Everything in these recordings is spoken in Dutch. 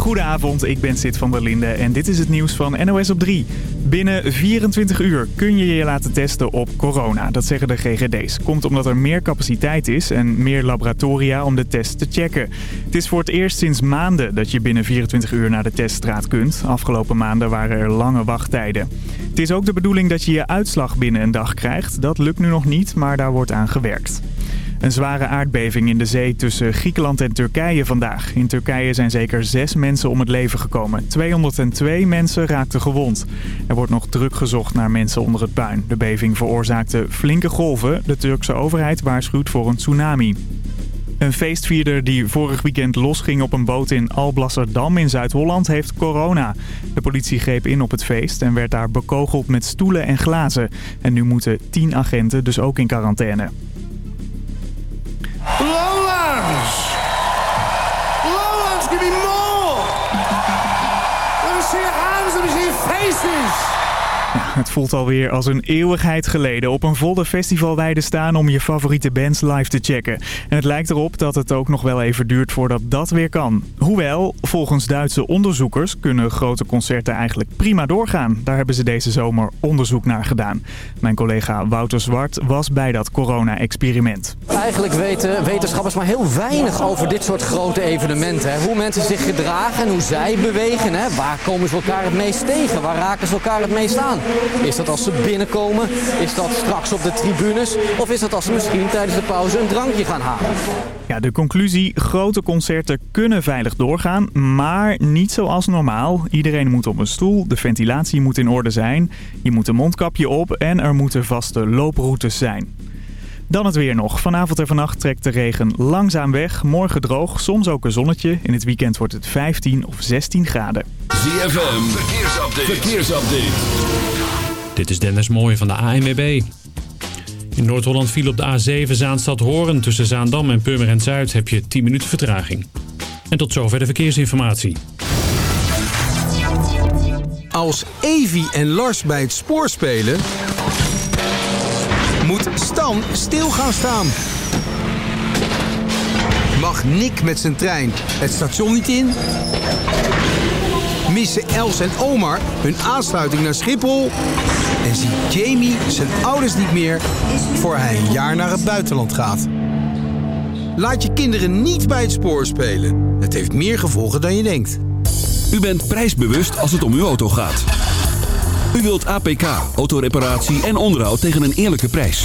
Goedenavond, ik ben Sid van der Linde en dit is het nieuws van NOS op 3. Binnen 24 uur kun je je laten testen op corona, dat zeggen de GGD's. Komt omdat er meer capaciteit is en meer laboratoria om de test te checken. Het is voor het eerst sinds maanden dat je binnen 24 uur naar de teststraat kunt. Afgelopen maanden waren er lange wachttijden. Het is ook de bedoeling dat je je uitslag binnen een dag krijgt. Dat lukt nu nog niet, maar daar wordt aan gewerkt. Een zware aardbeving in de zee tussen Griekenland en Turkije vandaag. In Turkije zijn zeker zes mensen om het leven gekomen. 202 mensen raakten gewond. Er wordt nog druk gezocht naar mensen onder het puin. De beving veroorzaakte flinke golven. De Turkse overheid waarschuwt voor een tsunami. Een feestvierder die vorig weekend losging op een boot in Alblasserdam in Zuid-Holland heeft corona. De politie greep in op het feest en werd daar bekogeld met stoelen en glazen. En nu moeten 10 agenten dus ook in quarantaine. Lowlands! Lowlands, give me more! Let me see your hands, let me see your faces! Het voelt alweer als een eeuwigheid geleden op een volle festivalweide staan om je favoriete bands live te checken. En het lijkt erop dat het ook nog wel even duurt voordat dat weer kan. Hoewel, volgens Duitse onderzoekers kunnen grote concerten eigenlijk prima doorgaan. Daar hebben ze deze zomer onderzoek naar gedaan. Mijn collega Wouter Zwart was bij dat corona-experiment. Eigenlijk weten wetenschappers maar heel weinig over dit soort grote evenementen. Hoe mensen zich gedragen en hoe zij bewegen. Waar komen ze elkaar het meest tegen? Waar raken ze elkaar het meest aan? Is dat als ze binnenkomen? Is dat straks op de tribunes? Of is dat als ze misschien tijdens de pauze een drankje gaan halen? Ja, de conclusie, grote concerten kunnen veilig doorgaan, maar niet zoals normaal. Iedereen moet op een stoel, de ventilatie moet in orde zijn, je moet een mondkapje op en er moeten vaste looproutes zijn. Dan het weer nog. Vanavond en vannacht trekt de regen langzaam weg. Morgen droog, soms ook een zonnetje. In het weekend wordt het 15 of 16 graden. ZFM, verkeersupdate. verkeersupdate. Dit is Dennis Mooij van de ANWB. In Noord-Holland viel op de A7 Zaanstad-Horen. Tussen Zaandam en Purmerend Zuid heb je 10 minuten vertraging. En tot zover de verkeersinformatie. Als Evi en Lars bij het spoor spelen... moet Stil gaan staan. Mag Nick met zijn trein het station niet in? Missen Els en Omar hun aansluiting naar Schiphol? En ziet Jamie zijn ouders niet meer voor hij een jaar naar het buitenland gaat? Laat je kinderen niet bij het spoor spelen. Het heeft meer gevolgen dan je denkt. U bent prijsbewust als het om uw auto gaat. U wilt APK, autoreparatie en onderhoud tegen een eerlijke prijs.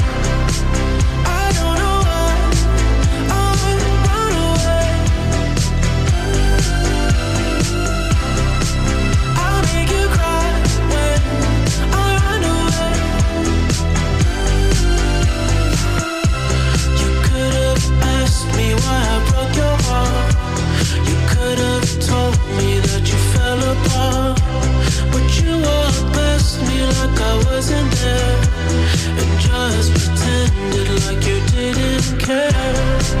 care.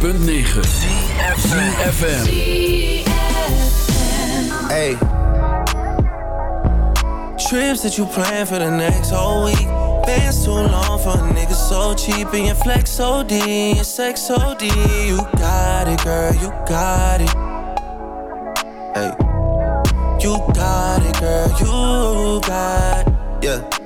106.9 ZFM Hey. Trips that you plan for the next whole week. Been too long for a nigga so cheap And your flex OD, your sex so OD You got it girl, you got it. Hey. You got it girl, you got it. Yeah.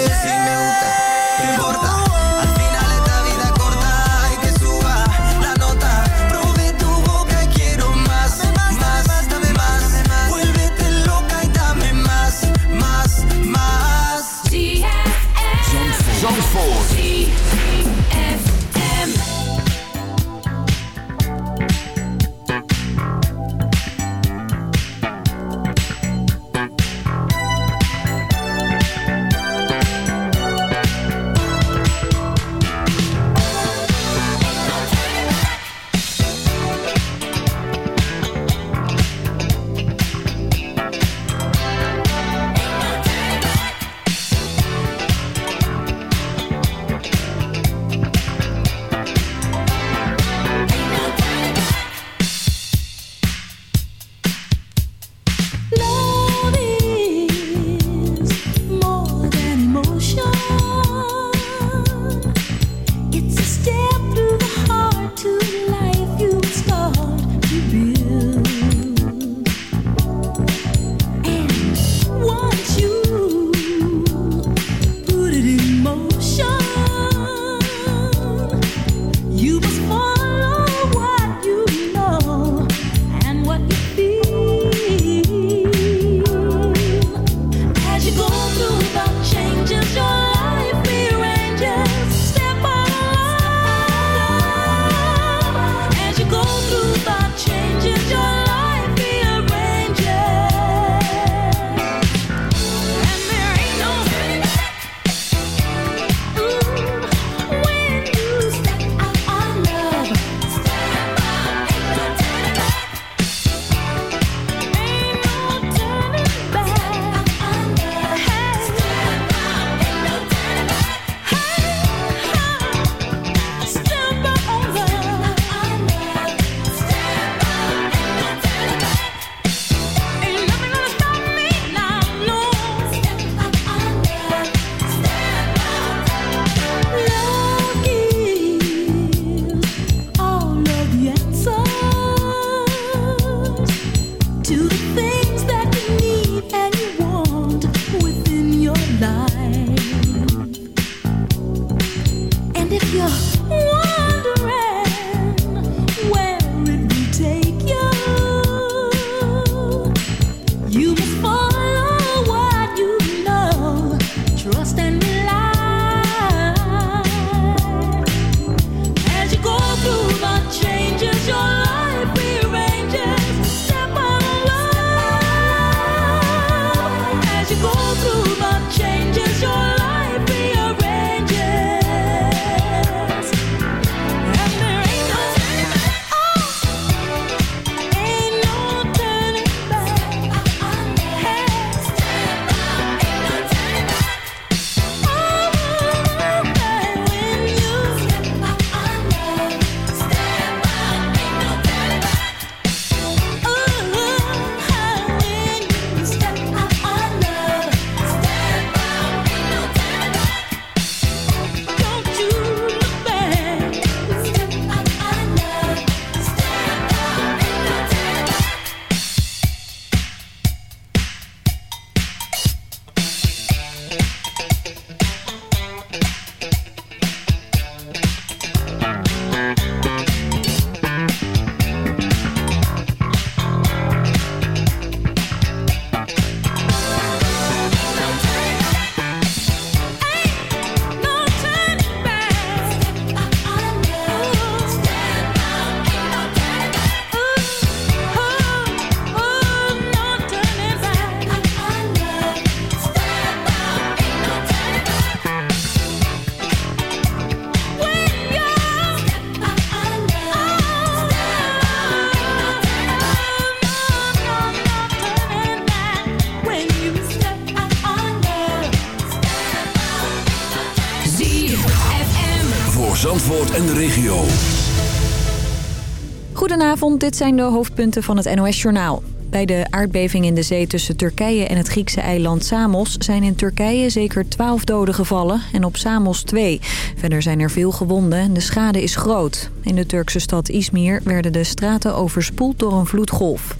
Dit zijn de hoofdpunten van het NOS-journaal. Bij de aardbeving in de zee tussen Turkije en het Griekse eiland Samos... zijn in Turkije zeker 12 doden gevallen en op Samos 2. Verder zijn er veel gewonden en de schade is groot. In de Turkse stad Izmir werden de straten overspoeld door een vloedgolf.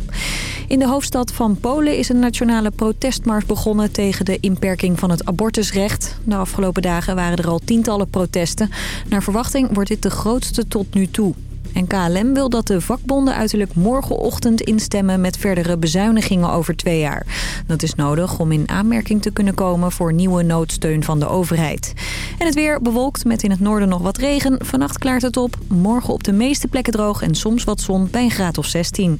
In de hoofdstad van Polen is een nationale protestmars begonnen... tegen de inperking van het abortusrecht. De afgelopen dagen waren er al tientallen protesten. Naar verwachting wordt dit de grootste tot nu toe. En KLM wil dat de vakbonden uiterlijk morgenochtend instemmen met verdere bezuinigingen over twee jaar. Dat is nodig om in aanmerking te kunnen komen voor nieuwe noodsteun van de overheid. En het weer bewolkt met in het noorden nog wat regen. Vannacht klaart het op. Morgen op de meeste plekken droog en soms wat zon bij een graad of 16.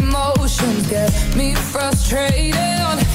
emotions get me frustrated.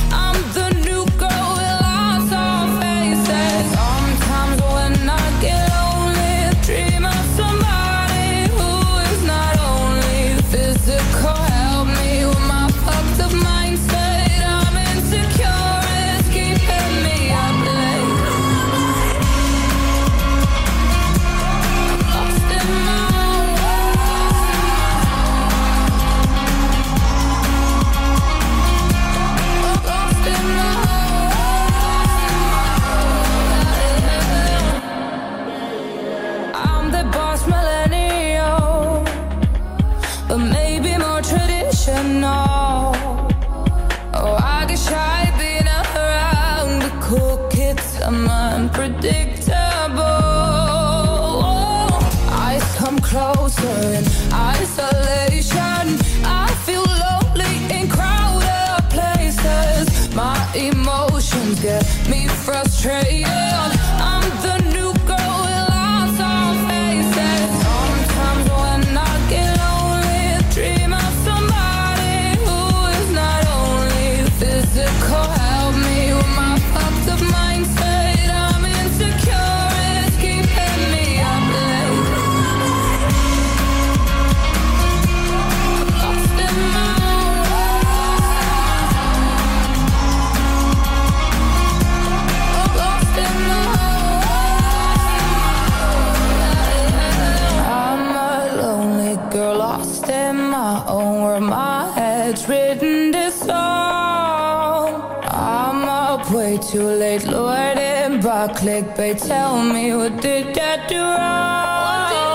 Tell me, what did I do wrong?